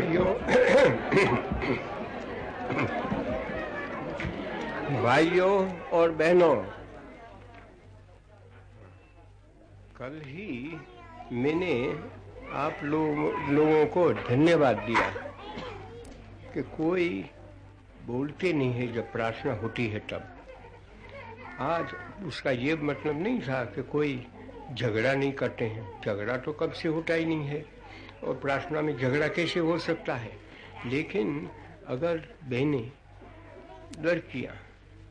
भाइयों भाइयों और बहनों, कल ही मैंने आप लोग, लोगों को धन्यवाद दिया कि कोई बोलते नहीं है जब प्रार्थना होती है तब। आज उसका ये मतलब नहीं था कि कोई झगड़ा नहीं करते हैं। झगड़ा तो कब से होता ही नहीं है। और प्रार्थना में झगड़ा कैसे हो सकता है? लेकिन अगर बहनें लड़कियाँ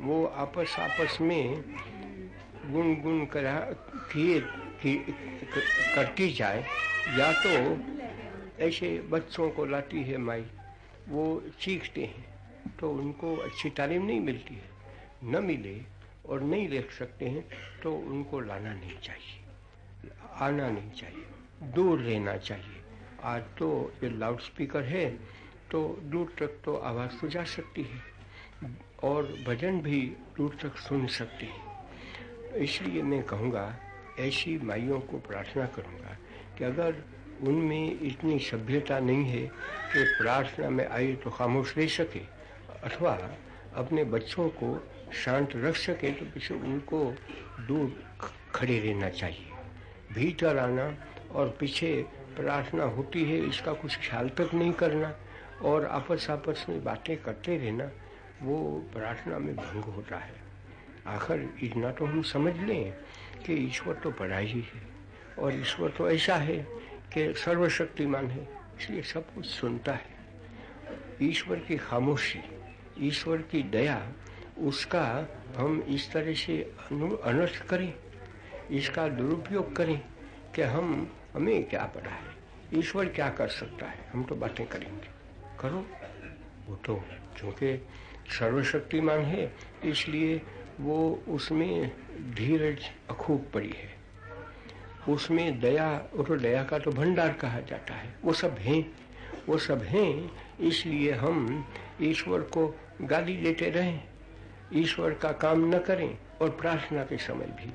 वो आपस आपस में गुन गुन करा किए करती जाए, या तो ऐसे बच्चों को लाती है माई, वो सीखते हैं तो उनको अच्छी तालीम नहीं मिलती है। न मिले और नहीं देख सकते हैं तो उनको लाना नहीं चाहिए। आना नहीं चाहिए। दूर रहना चाहिए। आज तो ये लाउड स्पीकर है तो दूर तक तो आवाज़ तो जा सकती है और भजन भी दूर तक सुन सकती है। इसलिए मैं कहूँगा, ऐसी माइयों को प्रार्थना करूँगा कि अगर उनमें इतनी सभ्यता नहीं है कि प्रार्थना में आए तो खामोश रह सके, अथवा अपने बच्चों को शांत रख सके तो पीछे उनको दूर खड़े रहना चाहिए। भीतर आना और पीछे प्रार्थना होती है, इसका कुछ ख्याल तक नहीं करना और आपस आपस में बातें करते रहना, वो प्रार्थना में भंग होता है। आखिर इतना तो हम समझ लें कि ईश्वर तो बड़ा ही है और ईश्वर तो ऐसा है कि सर्वशक्तिमान है, इसलिए सब कुछ सुनता है। ईश्वर की खामोशी, ईश्वर की दया, उसका हम इस तरह से अनर्थ करें, इसका दुरुपयोग करें कि हम हमें क्या पड़ा है? ईश्वर क्या कर सकता है? हम तो बातें करेंगे। करो। वो तो क्योंकि सर्वशक्तिमान है, इसलिए वो उसमें धीरज अखूब पड़ी है। उसमें दया और दया का तो भंडार कहा जाता है। वो सब हैं। वो सब हैं, इसलिए हम ईश्वर को गाली देते रहें। ईश्वर का काम न करें और प्रार्थना के समय भी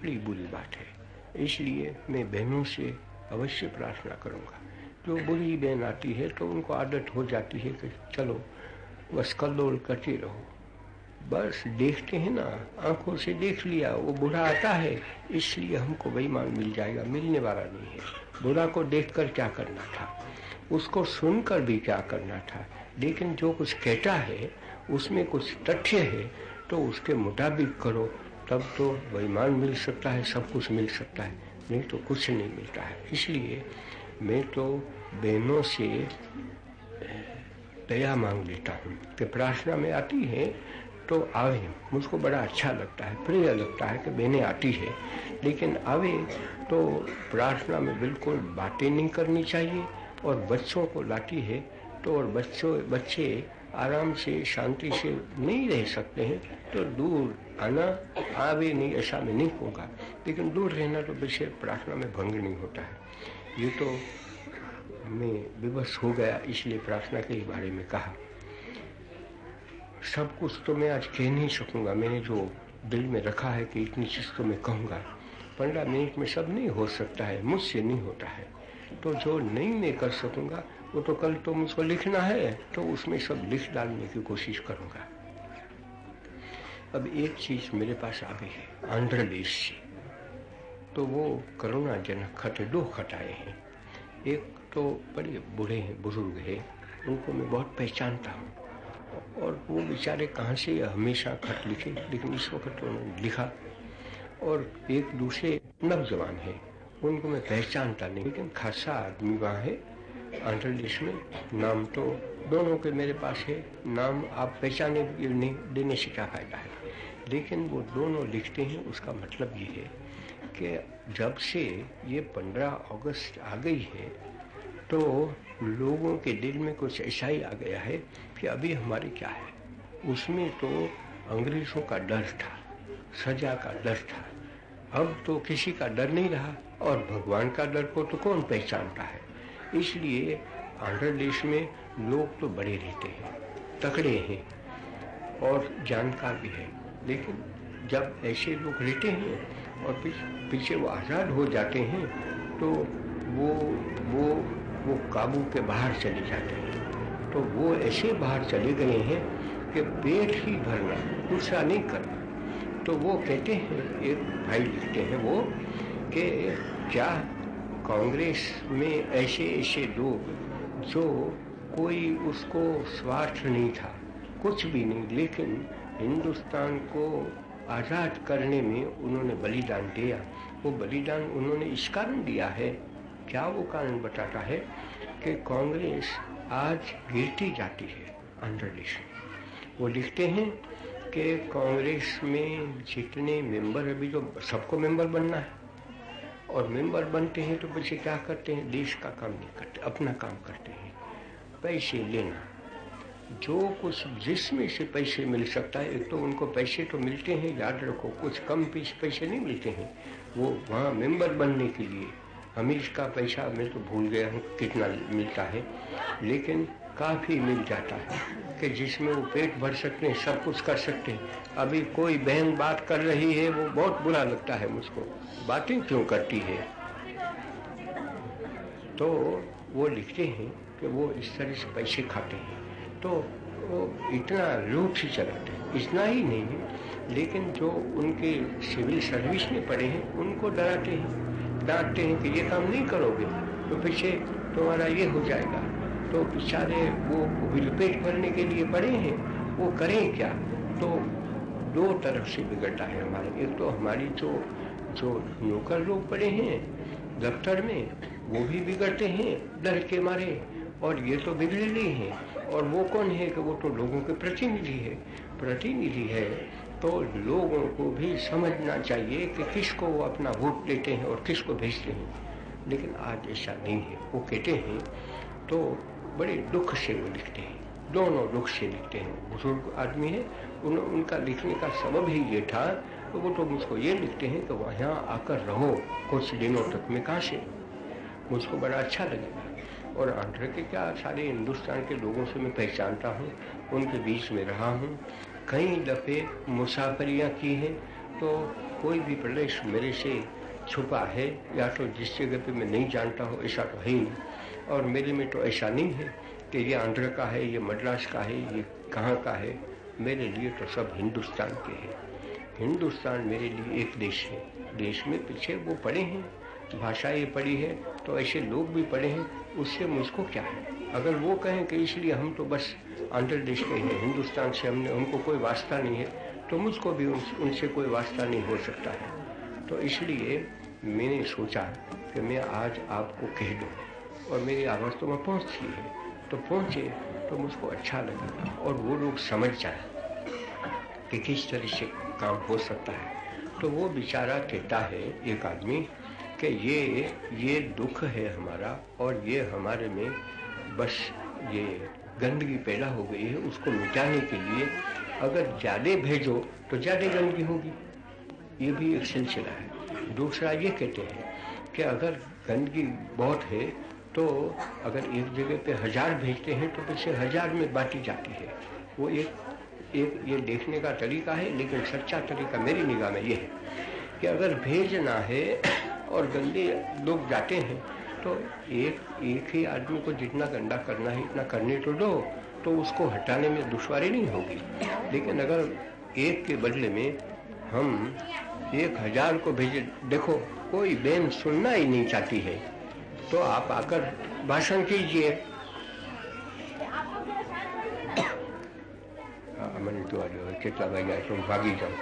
बड़ी बुरी बात है। इसलिए मैं बहनों से अवश्य प्रार्थना करूँगा। जो बुरी बहन आती है तो उनको आदत हो जाती है कि चलो, बस कल्लोल करते रहो। बस देखते हैं ना, आँखों से देख लिया, वो बुढ़ा आता है, इसलिए हमको बेईमान मिल जाएगा, मिलने वाला नहीं है। बुरा को देखकर क्या करना था? उसको सुनकर भी क्या करना था? लेकिन जो कुछ कहता है, उसमें कुछ तथ्य है तो उसके मुताबिक करो, तब तो बेईमान मिल सकता है, सब कुछ मिल सकता है। नहीं तो कुछ नहीं मिलता है। इसलिए मैं तो बहनों से दया मांग लेता हूँ। कि प्रार्थना में आती है तो आवे। मुझको बड़ा अच्छा लगता है, प्रिय लगता है कि बहनें आती है। लेकिन आवे तो प्रार्थना में बिल्कुल बातें नहीं करनी चाहिए और बच्चों को लाती है तो और बच्चों, बच्चे आराम से, शांति से नहीं रह सकते हैं तो दूर आना आवे नहीं, ऐसा में नहीं होगा लेकिन दूर रहना तो विषय प्रार्थना में भंग नहीं होता है। ये तो मैं विवश हो गया इसलिए प्रार्थना के बारे में कहा। सब कुछ तो मैं आज कह नहीं सकूँगा। मैंने जो दिल में रखा है कि इतनी चीज़ तो मैं कहूँगा। पंद्रह मिनट में सब नहीं हो सकता है, मुझसे नहीं होता है। तो जो नहीं मैं कर सकूँगा, वो तो कल तो मुझको लिखना है तो उसमें सब लिख डालने की कोशिश करूँगा। अब एक चीज़ मेरे पास आ गई है, आंध्र देश से। तो वो करुणा जनक खत दो खत आए हैं। एक तो बड़े बूढ़े हैं, बुज़ुर्ग हैं। उनको मैं बहुत पहचानता हूँ। और वो बेचारे कहाँ से हमेशा खत लिखे, लेकिन इस वक्त उन्होंने लिखा। और एक दूसरे नवजवान है। उनको मैं पहचानता नहीं, लेकिन खासा आदमी वहाँ है। आंध्र प्रदेश में नाम तो दोनों के मेरे पास है। नाम आप पहचाने नहीं, देने से क्या फ़ायदा है? लेकिन वो दोनों लिखते हैं, उसका मतलब ये है कि जब से ये पंद्रह अगस्त आ गई है तो लोगों के दिल में कुछ ऐसा ही आ गया है कि अभी हमारे क्या है। उसमें तो अंग्रेज़ों का डर था, सजा का डर था। अब तो किसी का डर नहीं रहा और भगवान का डर को तो कौन पहचानता है? इसलिए आंध्र देश में लोग तो बड़े रहते हैं तकड़े हैं और जानकार भी है। लेकिन जब ऐसे लोग रहते हैं और पीछे वो आज़ाद हो जाते हैं तो वो वो वो काबू के बाहर चले जाते हैं। तो वो ऐसे बाहर चले गए हैं कि पेट ही भरना दूसरा नहीं करना तो वो कहते हैं, एक भाई लिखते हैं वो, कि क्या कांग्रेस में ऐसे ऐसे लोग जो कोई उसको स्वार्थ नहीं था, कुछ भी नहीं, लेकिन हिंदुस्तान को आज़ाद करने में उन्होंने बलिदान दिया। वो बलिदान उन्होंने इस कारण दिया है। क्या वो कारण बताता है कि कांग्रेस आज गिरती जाती है आंध्र प्रदेश में। वो लिखते हैं कि कांग्रेस में जितने मेंबर अभी जो सबको मेंबर बनना है। और मेंबर बनते हैं तो बच्चे क्या करते हैं? देश का काम नहीं करते, अपना काम करते हैं। पैसे लेना। जो कुछ जिसमें से पैसे मिल सकता है, एक तो उनको पैसे तो मिलते हैं, याद रखो, कुछ कम पैसे नहीं मिलते हैं। वो वहाँ मेंबर बनने के लिए हमीश का पैसा मैं तो भूल गया हूँ कितना मिलता है, लेकिन काफ़ी मिल जाता है कि जिसमें वो पेट भर सकते हैं, सब कुछ कर सकते हैं। अभी कोई बहन बात कर रही है, वो बहुत बुरा लगता है मुझको। बातें क्यों करती है? तो वो लिखते हैं कि वो इस तरह से पैसे खाते हैं। तो वो इतना रूट से चलाते हैं। इतना ही नहीं है, लेकिन जो उनके सिविल सर्विस में पड़े हैं, उनको डराते हैं। डांटते हैं कि ये काम नहीं करोगे तो पीछे तुम्हारा ये हो जाएगा। तो बेचारे वो पेट भरने के लिए पड़े हैं, वो करें क्या? तो दो तरफ़ से बिगड़ता है हमारे। एक तो हमारी जो जो नौकर लोग पड़े हैं, दफ्तर में, वो भी बिगड़ते हैं, डर के मारे, और ये तो बिगड़े नहीं हैं। और वो कौन है कि वो तो लोगों के प्रतिनिधि है। प्रतिनिधि है तो लोगों को भी समझना चाहिए कि किसको वो अपना वोट देते हैं और किसको भेजते हैं। लेकिन आज ऐसा नहीं है। वो कहते हैं तो बड़े दुख से वो लिखते हैं। दोनों दुख से लिखते हैं। बुज़ुर्ग आदमी है उन, उनका लिखने का सबब ही ये था तो वो तो मुझको ये लिखते हैं कि वहाँ आकर रहो कुछ दिनों तक में कहाँ से? मुझको बड़ा अच्छा लगेगा। और आंध्र के क्या सारे हिंदुस्तान के लोगों से मैं पहचानता हूँ, उनके बीच में रहा हूँ। कई दफ़े मुसाफरियाँ की हैं तो कोई भी प्रदेश मेरे से छुपा है, या तो जिस जगह पे मैं नहीं जानता हूँ, ऐसा तो है ही नहीं। और मेरे में तो ऐसा नहीं है कि ये आंध्र का है, ये मद्रास का है, ये कहाँ का है। मेरे लिए तो सब हिंदुस्तान के हैं। हिंदुस्तान मेरे लिए एक देश है। देश में पीछे वो पड़े हैं। भाषाएँ पढ़ी है तो ऐसे लोग भी पढ़े हैं उससे मुझको क्या है? अगर वो कहें कि इसलिए हम तो बस आंध्र देश के हैं हिंदुस्तान से हमने उनको कोई वास्ता नहीं है तो मुझको भी उन, उनसे कोई वास्ता नहीं हो सकता है। तो इसलिए मैंने सोचा कि मैं आज आपको कह दूँ और मेरी आवाज़ तो वहाँ पहुँचती है तो पहुँचे तो मुझको अच्छा लगेगा और वो लोग समझ जाए कि किस तरह से काम हो सकता है। तो वो बेचारा कहता है एक आदमी कि ये ये दुख है हमारा और ये हमारे में बस ये गंदगी पैदा हो गई है, उसको मिटाने के लिए अगर ज़्यादा भेजो तो ज़्यादा गंदगी होगी। ये भी एक सिलसिला है। दूसरा ये कहते हैं कि अगर गंदगी बहुत है तो अगर एक जगह पे हज़ार भेजते हैं तो पीछे हज़ार में बांटी जाती है। वो एक एक ये देखने का तरीका है, लेकिन सच्चा तरीका मेरी निगाह में ये है कि अगर भेजना है और गंदे लोग जाते हैं तो एक एक ही आदमी को जितना गंदा करना है इतना करने तो दो तो उसको हटाने में दुश्वारी नहीं होगी लेकिन अगर एक के बदले में हम एक हजार को भेजे देखो कोई बहन सुनना ही नहीं चाहती है तो आप आकर भाषण कीजिए મને તો કેટલા વાગ્યા તો ભાગી जाओ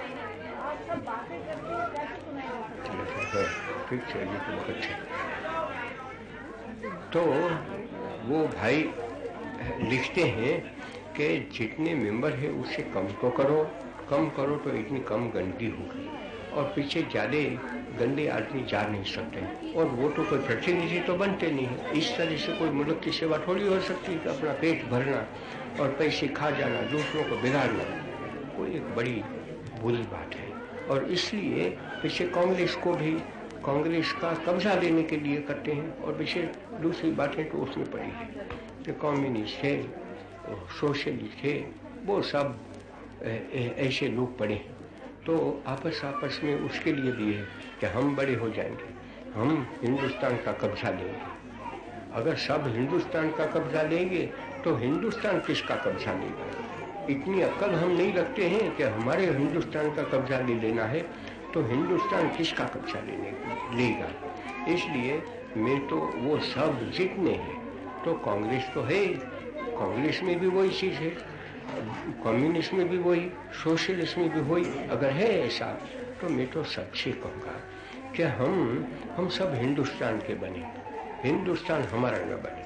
है ये तो बहुत अच्छा। तो वो भाई लिखते हैं कि जितने मेंबर है उससे कम तो करो, कम करो तो इतनी कम गंदगी होगी। और पीछे ज़्यादा गंदे आदमी जा नहीं सकते। और वो तो कोई प्रतिनिधि तो बनते नहीं है। इस तरह से कोई मुल्क की सेवा थोड़ी हो सकती है कि अपना पेट भरना और पैसे खा जाना, दूसरों को बिगाड़ना। वो एक बड़ी बुरी बात है। और इसलिए पीछे कांग्रेस को भी कांग्रेस का कब्जा लेने के लिए करते हैं और विशेष दूसरी बातें तो उसमें पड़ी है। कि कम्युनिस्ट है सोशलिस्ट है, वो सब ऐसे लोग पड़े हैं। तो आपस आपस में उसके लिए भी है कि हम बड़े हो जाएँगे, हम हिंदुस्तान का कब्जा लेंगे। अगर सब हिंदुस्तान का कब्जा लेंगे तो हिंदुस्तान किसका कब्जा लेगा? इतनी अक्ल हम नहीं रखते हैं कि हमारे हिंदुस्तान का कब्जा ले लेना है तो हिंदुस्तान किसका कब्जा लेने लेगा? इसलिए मैं तो वो सब जितने हैं तो कांग्रेस तो है कांग्रेस में भी वही चीज़ है। कम्युनिस्ट में भी वही, सोशलिस्ट में भी वही। अगर है ऐसा तो मैं तो सच्चे कहूँगा कि हम हम सब हिंदुस्तान के बने। हिंदुस्तान हमारा न बने।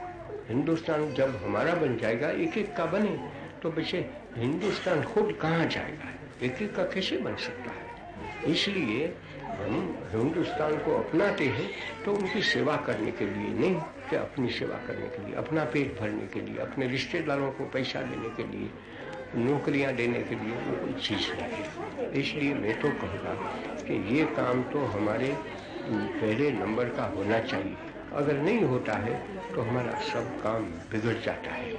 हिंदुस्तान जब हमारा बन जाएगा, एक एक का बने तो बच्चे, हिंदुस्तान खुद कहाँ जाएगा? एक एक का कैसे बन सकता है? इसलिए हम हिंदुस्तान को अपनाते हैं तो उनकी सेवा करने के लिए नहीं कि अपनी सेवा करने के लिए? अपना पेट भरने के लिए, अपने रिश्तेदारों को पैसा देने के लिए, नौकरियाँ देने के लिए वो कोई चीज़ नहीं है। इसलिए मैं तो कहूँगा कि ये काम तो हमारे पहले नंबर का होना चाहिए। अगर नहीं होता है तो हमारा सब काम बिगड़ जाता है।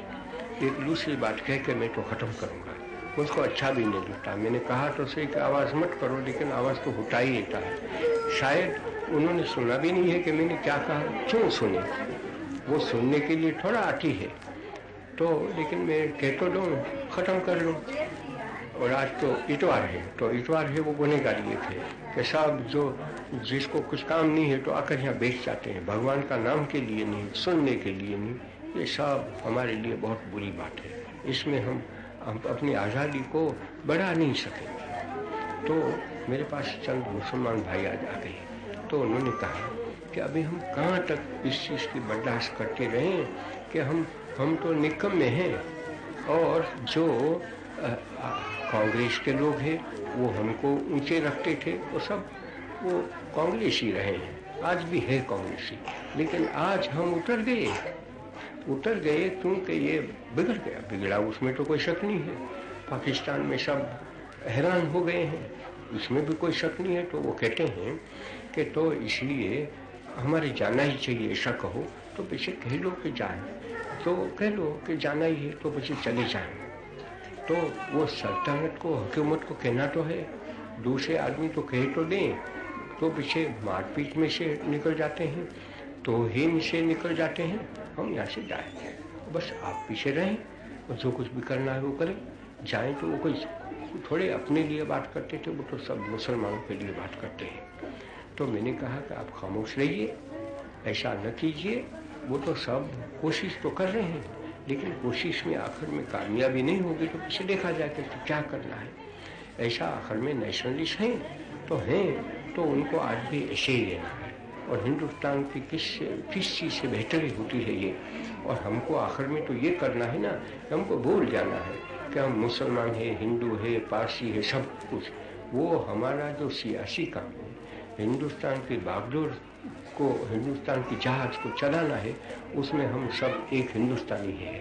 एक दूसरी बात कह के मैं तो ख़त्म करूँगा। उसको अच्छा भी नहीं लगता। मैंने कहा तो सही कि आवाज़ मत करो, लेकिन आवाज़ तो उठा ही लेता है शायद उन्होंने सुना भी नहीं है कि मैंने क्या कहा। क्यों सुने? वो सुनने के लिए थोड़ा आती है। तो लेकिन मैं कह तो दूँ ख़त्म कर लूँ। और आज तो इतवार है। तो इतवार है, वो गुनेगार ये थे कि साहब जो, जिसको कुछ काम नहीं है तो आकर यहाँ बैठ जाते हैं। भगवान का नाम के लिए नहीं, सुनने के लिए नहीं। ये सब हमारे लिए बहुत बुरी बात है। इसमें हम हम अपनी आज़ादी को बढ़ा नहीं सकेंगे तो मेरे पास चंद मुसलमान भाई आज आ गए। तो उन्होंने कहा कि अभी हम कहाँ तक इस चीज़ की बर्दाश्त करते रहें कि हम हम तो निकम में हैं और जो कांग्रेस के लोग हैं, वो हमको ऊँचे रखते थे, वो सब, वो कांग्रेस ही रहे हैं। आज भी है कांग्रेसी, लेकिन आज हम उतर गए। उतर गए, क्योंकि ये बिगड़ गया, बिगड़ा उसमें तो कोई शक नहीं है। पाकिस्तान में सब हैरान हो गए हैं। इसमें भी कोई शक नहीं है तो वो कहते हैं कि तो इसलिए हमारे जाना ही चाहिए, ऐसा कहो तो पीछे कह लो कि जाए। तो कह लो कि जाना ही है तो पीछे चले जाए। तो वो सल्तनत को, हुकूमत को कहना तो है। दूसरे आदमी तो कह तो दें तो पीछे मारपीट में से निकल जाते हैं। तो हिम से निकल जाते हैं। हम यहाँ से जाए बस आप पीछे रहें, और जो कुछ भी करना है वो करें। जाएँ तो वो कोई थोड़े अपने लिए बात करते थे, वो तो सब मुसलमानों के लिए बात करते हैं। तो मैंने कहा कि आप खामोश रहिए, ऐसा न कीजिए। वो तो सब कोशिश तो कर रहे हैं, लेकिन कोशिश में आखिर में कामयाबी नहीं होगी तो पीछे देखा जाए कि तो क्या करना है। ऐसा आखिर में नेशनलिस्ट हैं तो हैं तो उनको आज भी ऐसे ही है। और हिंदुस्तान की किस किस चीज़ से बेहतरी होती है ये? और हमको आखिर में तो ये करना है ना कि हमको भूल जाना है कि हम मुसलमान है, हिंदू है, पारसी है, सब कुछ। वो हमारा जो सियासी काम है, हिंदुस्तान की बागडोर को, हिंदुस्तान की जहाज़ को चलाना है, उसमें हम सब एक हिंदुस्तानी है।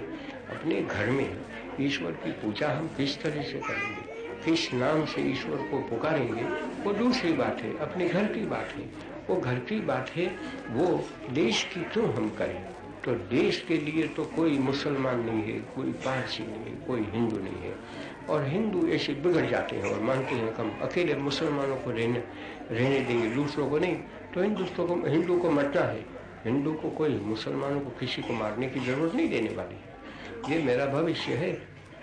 अपने घर में ईश्वर की पूजा हम किस तरह से करेंगे? किस नाम से ईश्वर को पुकारेंगे? वो दूसरी बात है, अपने घर की बात है। वो घर की बात है, वो देश की क्यों हम करें। तो देश के लिए तो कोई मुसलमान नहीं है, कोई पारसी नहीं है, कोई हिंदू नहीं है। और हिंदू ऐसे बिगड़ जाते हैं और मानते हैं कि हम अकेले मुसलमानों को रहने रहने देंगे, दूसरों को नहीं। तो हिंदुस्तों को, हिंदू को मरना है। हिंदू को कोई मुसलमानों को किसी को मारने की ज़रूरत नहीं देने वाली है। ये मेरा भविष्य है।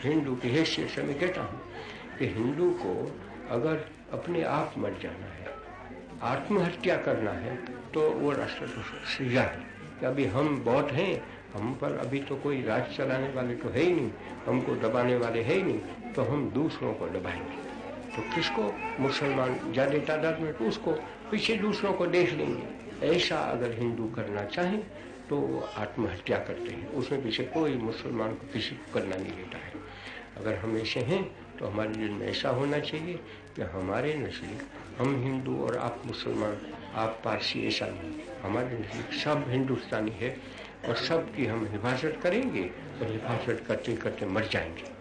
हिंदू की हैसियत से मैं कहता हूँ कि हिंदू को अगर अपने आप मर जाना है आत्महत्या करना है तो वो राष्ट्र तो सीधा है कि अभी हम बहुत हैं, हम पर अभी तो कोई राज चलाने वाले तो है ही नहीं, हमको दबाने वाले है ही नहीं तो हम दूसरों को दबाएँगे। तो किसको? मुसलमान, ज़्यादा तादाद में तो उसको, पीछे दूसरों को देख लेंगे। ऐसा अगर हिंदू करना चाहें तो वो आत्महत्या करते हैं। उसमें पीछे कोई मुसलमान को किसी को करना नहीं लेता है। अगर हम ऐसे हैं तो हमारे दिल में ऐसा होना चाहिए कि हमारे नज़दीक हम हिंदू और आप मुसलमान, आप पारसी, ऐसा नहीं। हमारे नज़दीक सब हिंदुस्तानी है और सब की हम हिफाजत करेंगे और हिफाजत करते करते मर जाएँगे।